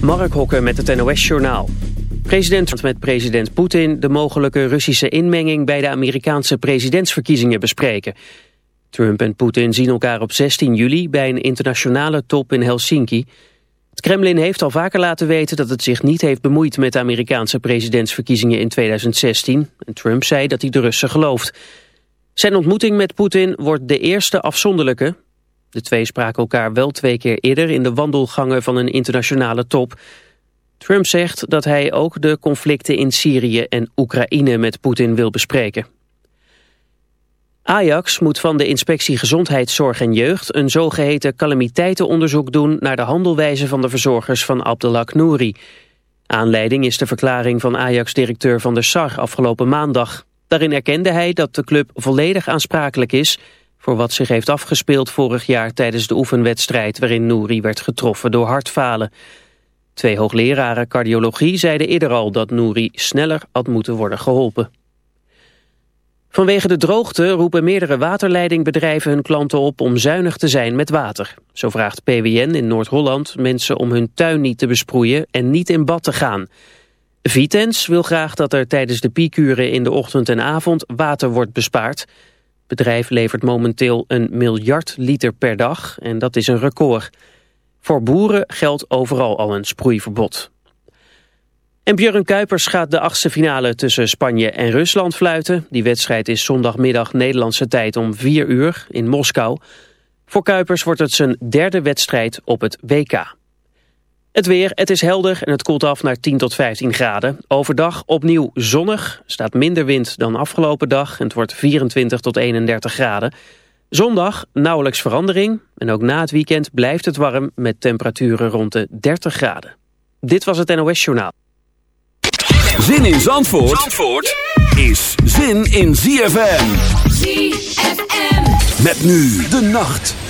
Mark Hokke met het NOS-journaal. President met president Poetin de mogelijke Russische inmenging bij de Amerikaanse presidentsverkiezingen bespreken. Trump en Poetin zien elkaar op 16 juli bij een internationale top in Helsinki. Het Kremlin heeft al vaker laten weten dat het zich niet heeft bemoeid met de Amerikaanse presidentsverkiezingen in 2016. En Trump zei dat hij de Russen gelooft. Zijn ontmoeting met Poetin wordt de eerste afzonderlijke. De twee spraken elkaar wel twee keer eerder in de wandelgangen van een internationale top. Trump zegt dat hij ook de conflicten in Syrië en Oekraïne met Poetin wil bespreken. Ajax moet van de inspectie Gezondheidszorg en Jeugd een zogeheten calamiteitenonderzoek doen naar de handelwijze van de verzorgers van Abdelak Nouri. Aanleiding is de verklaring van Ajax-directeur Van der Sar afgelopen maandag. Daarin erkende hij dat de club volledig aansprakelijk is voor wat zich heeft afgespeeld vorig jaar tijdens de oefenwedstrijd waarin Nouri werd getroffen door hartfalen. Twee hoogleraren cardiologie zeiden eerder al dat Nouri sneller had moeten worden geholpen. Vanwege de droogte roepen meerdere waterleidingbedrijven hun klanten op om zuinig te zijn met water. Zo vraagt PWN in Noord-Holland mensen om hun tuin niet te besproeien en niet in bad te gaan. Vitens wil graag dat er tijdens de piekuren in de ochtend en avond water wordt bespaard. Bedrijf levert momenteel een miljard liter per dag en dat is een record. Voor boeren geldt overal al een sproeiverbod. En Björn Kuipers gaat de achtste finale tussen Spanje en Rusland fluiten. Die wedstrijd is zondagmiddag Nederlandse tijd om 4 uur in Moskou. Voor Kuipers wordt het zijn derde wedstrijd op het WK. Het weer, het is helder en het koelt af naar 10 tot 15 graden. Overdag opnieuw zonnig, staat minder wind dan afgelopen dag... en het wordt 24 tot 31 graden. Zondag nauwelijks verandering en ook na het weekend blijft het warm... met temperaturen rond de 30 graden. Dit was het NOS Journaal. Zin in Zandvoort, Zandvoort is zin in ZFM. ZFM. Met nu de nacht.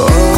Oh.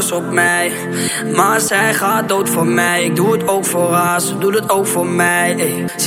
Op mij. Maar zij gaat dood voor mij. Ik doe het ook voor haar, ze doet het ook voor mij.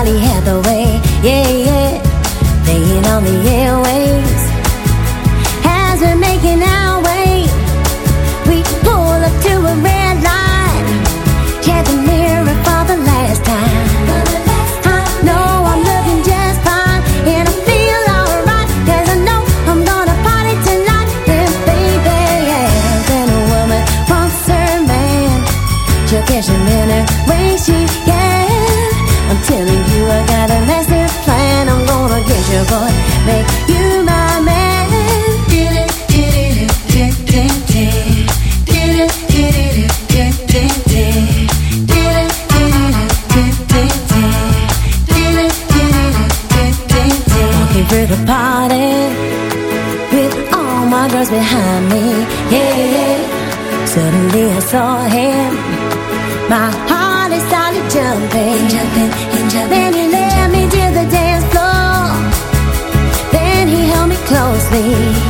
Molly had the saw him, my heart is started jumping, jumping, and jumping. Then he led me to the dance floor. Then he held me closely.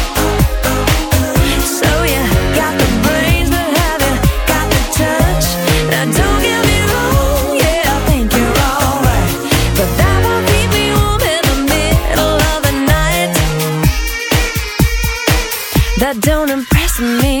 don't impress me.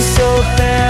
so fast